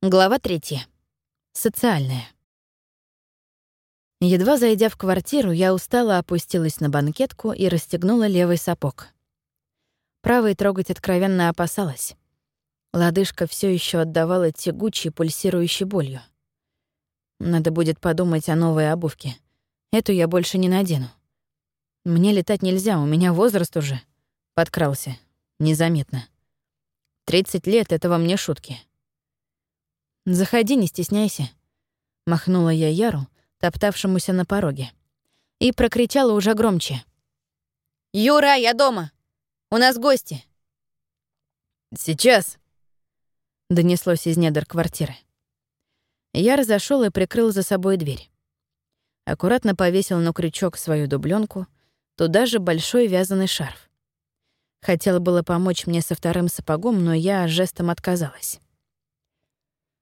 Глава третья. Социальная. Едва зайдя в квартиру, я устало опустилась на банкетку и расстегнула левый сапог. Правый трогать откровенно опасалась. Лодыжка все еще отдавала тягучей, пульсирующей болью. Надо будет подумать о новой обувке. Эту я больше не надену. Мне летать нельзя, у меня возраст уже. Подкрался. Незаметно. 30 лет — это во мне шутки. «Заходи, не стесняйся», — махнула я Яру, топтавшемуся на пороге, и прокричала уже громче. «Юра, я дома! У нас гости!» «Сейчас!» — донеслось из недр квартиры. Я разошел и прикрыл за собой дверь. Аккуратно повесил на крючок свою дубленку, туда же большой вязаный шарф. Хотела было помочь мне со вторым сапогом, но я жестом отказалась.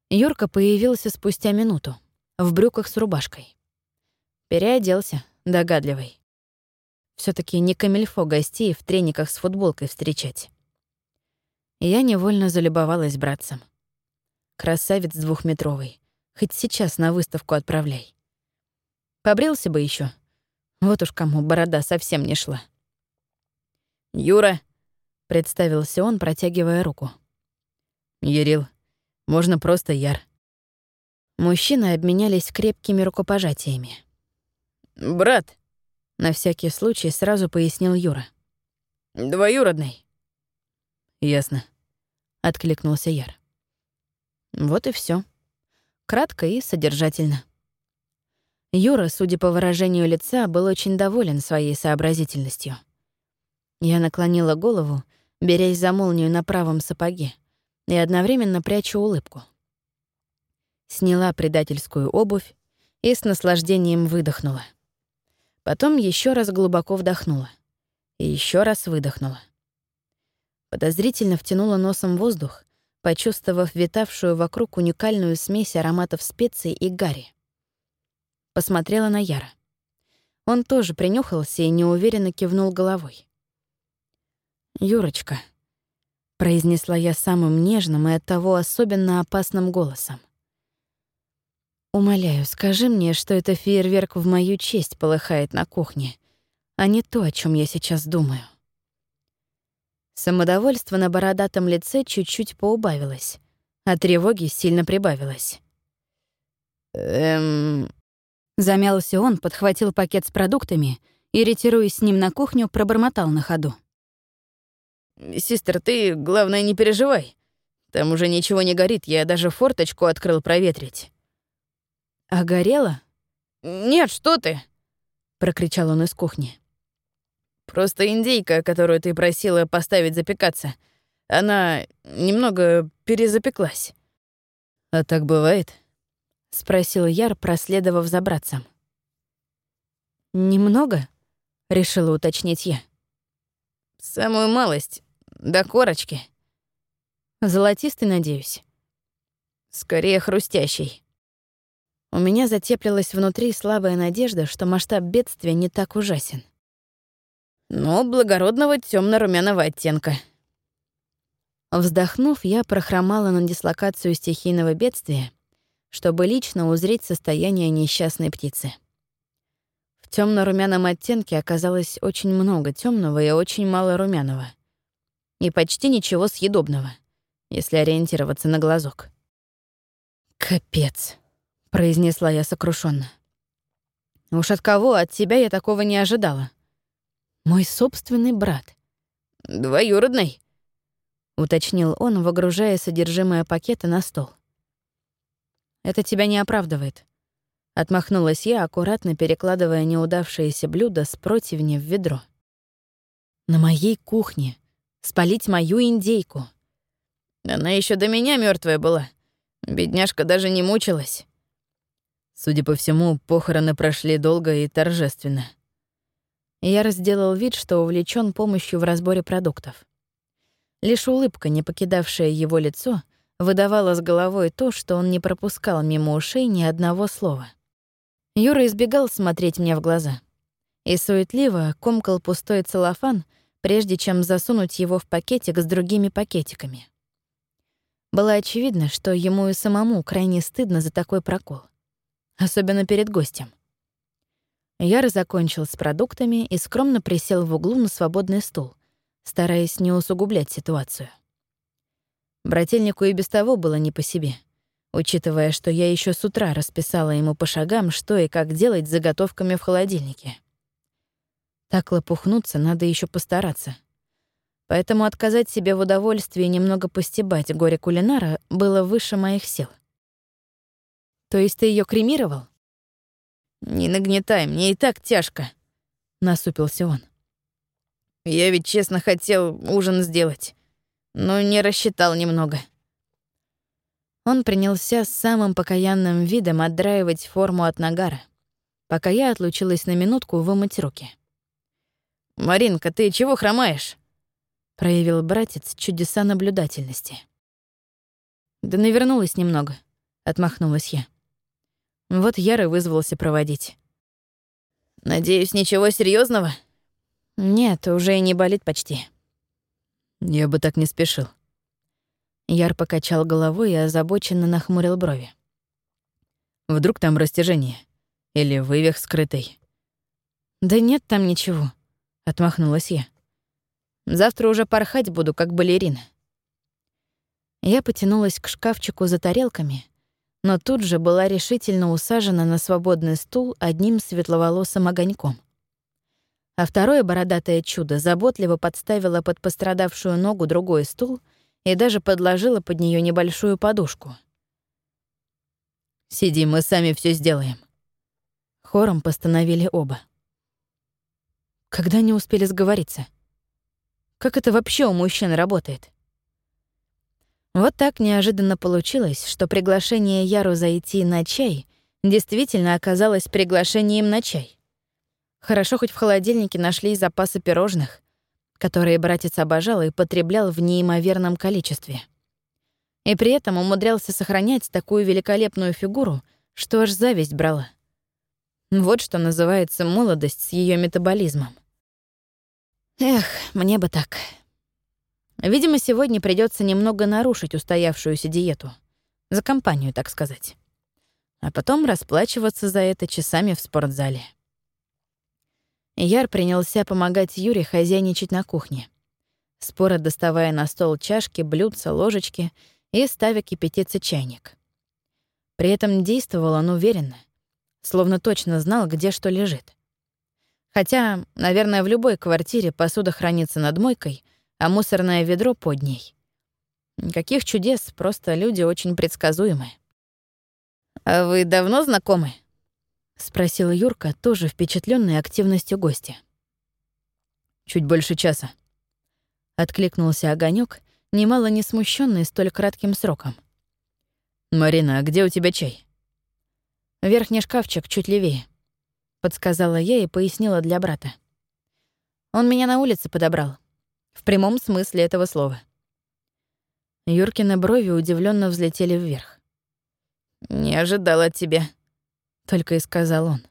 Юрка появился спустя минуту, в брюках с рубашкой. Переоделся, догадливый. все таки не камильфо гостей в трениках с футболкой встречать. Я невольно залюбовалась братцем. Красавец двухметровый. Хоть сейчас на выставку отправляй. Побрился бы еще. Вот уж кому борода совсем не шла. «Юра», — представился он, протягивая руку. «Ярил, можно просто Яр. Мужчины обменялись крепкими рукопожатиями. «Брат», — на всякий случай сразу пояснил Юра. «Двоюродный». «Ясно», — откликнулся Яр. Вот и все. Кратко и содержательно. Юра, судя по выражению лица, был очень доволен своей сообразительностью. Я наклонила голову, берясь за молнию на правом сапоге и одновременно прячу улыбку. Сняла предательскую обувь и с наслаждением выдохнула. Потом еще раз глубоко вдохнула и еще раз выдохнула. Подозрительно втянула носом воздух, почувствовав витавшую вокруг уникальную смесь ароматов специй и гари. Посмотрела на Яра. Он тоже принюхался и неуверенно кивнул головой. «Юрочка», — произнесла я самым нежным и оттого особенно опасным голосом. «Умоляю, скажи мне, что это фейерверк в мою честь полыхает на кухне, а не то, о чем я сейчас думаю». Самодовольство на бородатом лице чуть-чуть поубавилось, а тревоги сильно прибавилось. «Эм...» Замялся он, подхватил пакет с продуктами и, ретируясь с ним на кухню, пробормотал на ходу. «Систер, ты, главное, не переживай. Там уже ничего не горит, я даже форточку открыл проветрить». «А горело?» «Нет, что ты!» — прокричал он из кухни. «Просто индейка, которую ты просила поставить запекаться, она немного перезапеклась». «А так бывает?» — спросил Яр, проследовав за братцем. «Немного?» — решила уточнить я. «Самую малость. До корочки. Золотистый, надеюсь. Скорее хрустящий. У меня затеплилась внутри слабая надежда, что масштаб бедствия не так ужасен. Но благородного темно румяного оттенка. Вздохнув, я прохромала на дислокацию стихийного бедствия, чтобы лично узреть состояние несчастной птицы. В темно румяном оттенке оказалось очень много темного и очень мало румяного и почти ничего съедобного, если ориентироваться на глазок. «Капец», — произнесла я сокрушенно. «Уж от кого, от тебя я такого не ожидала. Мой собственный брат». «Двоюродный», — уточнил он, выгружая содержимое пакета на стол. «Это тебя не оправдывает», — отмахнулась я, аккуратно перекладывая неудавшееся блюдо с противня в ведро. «На моей кухне спалить мою индейку. Она еще до меня мертвая была. Бедняжка даже не мучилась. Судя по всему, похороны прошли долго и торжественно. Я разделал вид, что увлечен помощью в разборе продуктов. Лишь улыбка, не покидавшая его лицо, выдавала с головой то, что он не пропускал мимо ушей ни одного слова. Юра избегал смотреть мне в глаза и суетливо комкал пустой целлофан, прежде чем засунуть его в пакетик с другими пакетиками. Было очевидно, что ему и самому крайне стыдно за такой прокол. Особенно перед гостем. Яр закончил с продуктами и скромно присел в углу на свободный стул, стараясь не усугублять ситуацию. Брательнику и без того было не по себе, учитывая, что я еще с утра расписала ему по шагам, что и как делать с заготовками в холодильнике. Так лопухнуться надо еще постараться. Поэтому отказать себе в удовольствии немного постебать горе кулинара было выше моих сил. То есть ты ее кремировал? Не нагнетай, мне и так тяжко, насупился он. Я ведь честно хотел ужин сделать, но не рассчитал немного. Он принялся с самым покаянным видом отдраивать форму от нагара, пока я отлучилась на минутку вымыть руки. «Маринка, ты чего хромаешь?» — проявил братец чудеса наблюдательности. «Да навернулась немного», — отмахнулась я. Вот Яра вызвался проводить. «Надеюсь, ничего серьезного? «Нет, уже и не болит почти». «Я бы так не спешил». Яр покачал головой и озабоченно нахмурил брови. «Вдруг там растяжение? Или вывих скрытый?» «Да нет там ничего», Отмахнулась я. Завтра уже порхать буду, как балерина. Я потянулась к шкафчику за тарелками, но тут же была решительно усажена на свободный стул одним светловолосым огоньком. А второе бородатое чудо заботливо подставило под пострадавшую ногу другой стул и даже подложила под нее небольшую подушку. «Сиди, мы сами все сделаем». Хором постановили оба. Когда не успели сговориться? Как это вообще у мужчин работает? Вот так неожиданно получилось, что приглашение Яру зайти на чай действительно оказалось приглашением на чай. Хорошо хоть в холодильнике нашли запасы пирожных, которые братец обожал и потреблял в неимоверном количестве. И при этом умудрялся сохранять такую великолепную фигуру, что аж зависть брала. Вот что называется молодость с ее метаболизмом. Эх, мне бы так. Видимо, сегодня придется немного нарушить устоявшуюся диету. За компанию, так сказать. А потом расплачиваться за это часами в спортзале. Яр принялся помогать Юре хозяйничать на кухне. Споро доставая на стол чашки, блюдца, ложечки и ставя кипятиться чайник. При этом действовал он уверенно, словно точно знал, где что лежит. Хотя, наверное, в любой квартире посуда хранится над мойкой, а мусорное ведро под ней. Никаких чудес, просто люди очень предсказуемые. «А вы давно знакомы?» — спросила Юрка, тоже впечатленная активностью гостя. «Чуть больше часа». Откликнулся огонек, немало не смущенный столь кратким сроком. «Марина, а где у тебя чай?» Верхний шкафчик чуть левее. Подсказала я и пояснила для брата. Он меня на улице подобрал. В прямом смысле этого слова. Юркины брови удивленно взлетели вверх. «Не ожидал от тебя», — только и сказал он.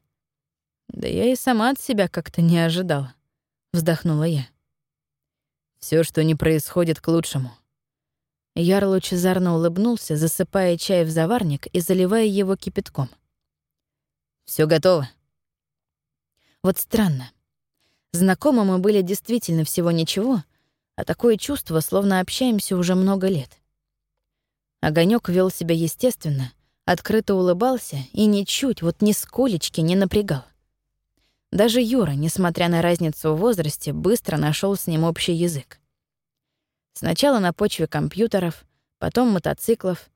«Да я и сама от себя как-то не ожидала», — вздохнула я. Все, что не происходит, к лучшему». Яр лучезарно улыбнулся, засыпая чай в заварник и заливая его кипятком. Все готово». Вот странно. Знакомы мы были действительно всего ничего, а такое чувство, словно общаемся уже много лет. Огонек вел себя естественно, открыто улыбался и ничуть, вот ни сколечки не напрягал. Даже Юра, несмотря на разницу в возрасте, быстро нашел с ним общий язык. Сначала на почве компьютеров, потом мотоциклов,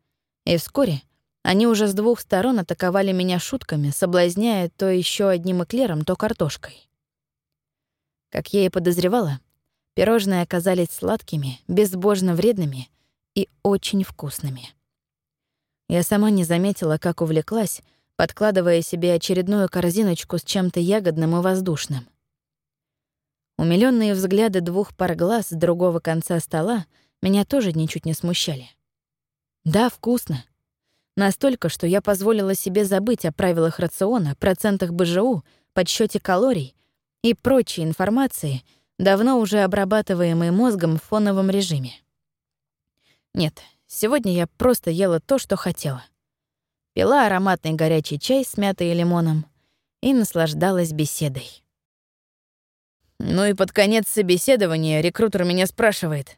и вскоре они уже с двух сторон атаковали меня шутками, соблазняя то еще одним эклером, то картошкой. Как я и подозревала, пирожные оказались сладкими, безбожно вредными и очень вкусными. Я сама не заметила, как увлеклась, подкладывая себе очередную корзиночку с чем-то ягодным и воздушным. Умилённые взгляды двух пар глаз с другого конца стола меня тоже ничуть не смущали. Да, вкусно. Настолько, что я позволила себе забыть о правилах рациона, процентах БЖУ, подсчете калорий и прочей информации, давно уже обрабатываемой мозгом в фоновом режиме. Нет, сегодня я просто ела то, что хотела. Пила ароматный горячий чай с мятой и лимоном и наслаждалась беседой. Ну и под конец собеседования рекрутер меня спрашивает.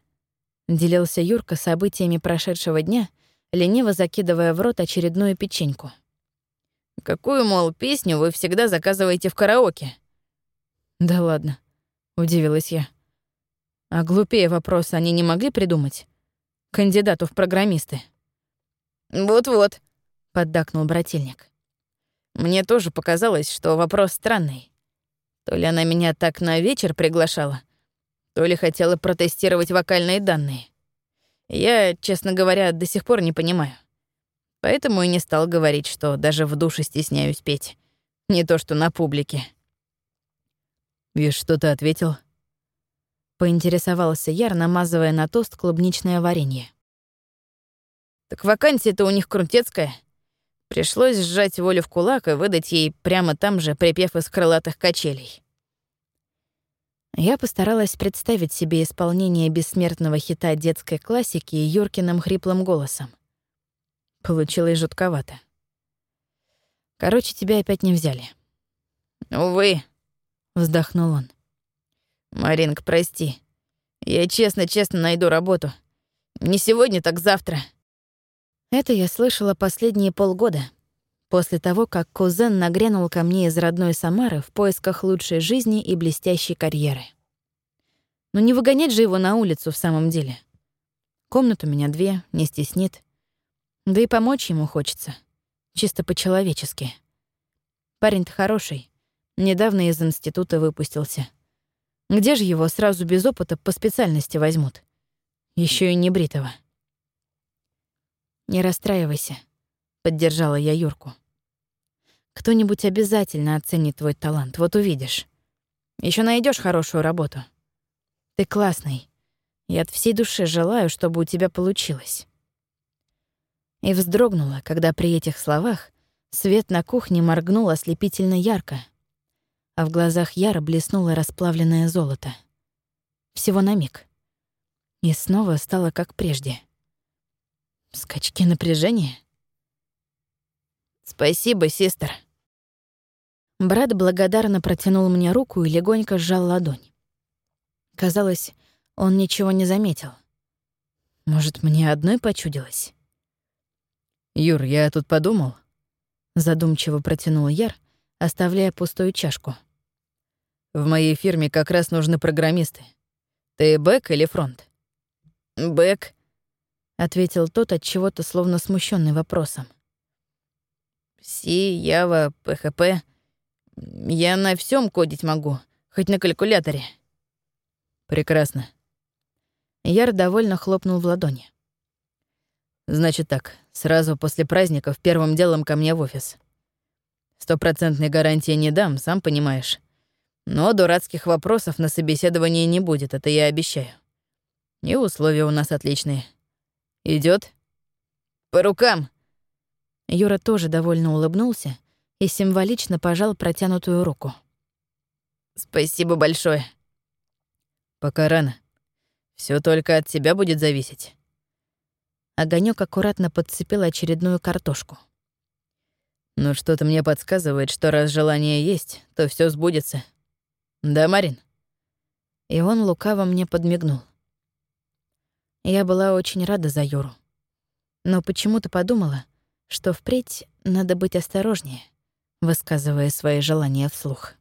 Делился Юрка событиями прошедшего дня, лениво закидывая в рот очередную печеньку. «Какую, мол, песню вы всегда заказываете в караоке?» «Да ладно», — удивилась я. «А глупее вопроса они не могли придумать? Кандидату в программисты?» «Вот-вот», — поддакнул брательник. «Мне тоже показалось, что вопрос странный. То ли она меня так на вечер приглашала, то ли хотела протестировать вокальные данные. Я, честно говоря, до сих пор не понимаю. Поэтому и не стал говорить, что даже в душе стесняюсь петь. Не то что на публике. «И что ты ответил?» Поинтересовался Яр, намазывая на тост клубничное варенье. «Так вакансия-то у них крутецкая. Пришлось сжать волю в кулак и выдать ей прямо там же припев из крылатых качелей. Я постаралась представить себе исполнение бессмертного хита детской классики Юркиным хриплым голосом. Получилось жутковато. Короче, тебя опять не взяли. «Увы», — вздохнул он. «Маринка, прости. Я честно-честно найду работу. Не сегодня, так завтра». Это я слышала последние полгода, после того, как кузен нагрянул ко мне из родной Самары в поисках лучшей жизни и блестящей карьеры. Но не выгонять же его на улицу в самом деле. Комнат у меня две, не стеснит. Да и помочь ему хочется. Чисто по-человечески. Парень-то хороший. Недавно из института выпустился. Где же его сразу без опыта по специальности возьмут? Еще и не бритого. «Не расстраивайся», — поддержала я Юрку. «Кто-нибудь обязательно оценит твой талант, вот увидишь. Еще найдешь хорошую работу. Ты классный. Я от всей души желаю, чтобы у тебя получилось». И вздрогнула, когда при этих словах свет на кухне моргнул ослепительно ярко, а в глазах Яра блеснуло расплавленное золото. Всего на миг. И снова стало как прежде — Скачки напряжения? Спасибо, сестер. Брат благодарно протянул мне руку и легонько сжал ладонь. Казалось, он ничего не заметил. Может, мне одной почудилось? «Юр, я тут подумал», — задумчиво протянул Яр, оставляя пустую чашку. «В моей фирме как раз нужны программисты. Ты бэк или фронт?» «Бэк», ответил тот от чего-то словно смущенный вопросом. Си, Ява, ПХП. Я на всем кодить могу, хоть на калькуляторе. Прекрасно. Яр довольно хлопнул в ладони. Значит так, сразу после праздников первым делом ко мне в офис. Стопроцентной гарантии не дам, сам понимаешь. Но дурацких вопросов на собеседовании не будет, это я обещаю. И условия у нас отличные. Идет? По рукам. Юра тоже довольно улыбнулся и символично пожал протянутую руку. Спасибо большое. Пока рано. Все только от тебя будет зависеть. Огонек аккуратно подцепил очередную картошку. Ну что-то мне подсказывает, что раз желание есть, то все сбудется. Да, Марин? И он лукаво мне подмигнул. Я была очень рада за Юру. Но почему-то подумала, что впредь надо быть осторожнее, высказывая свои желания вслух.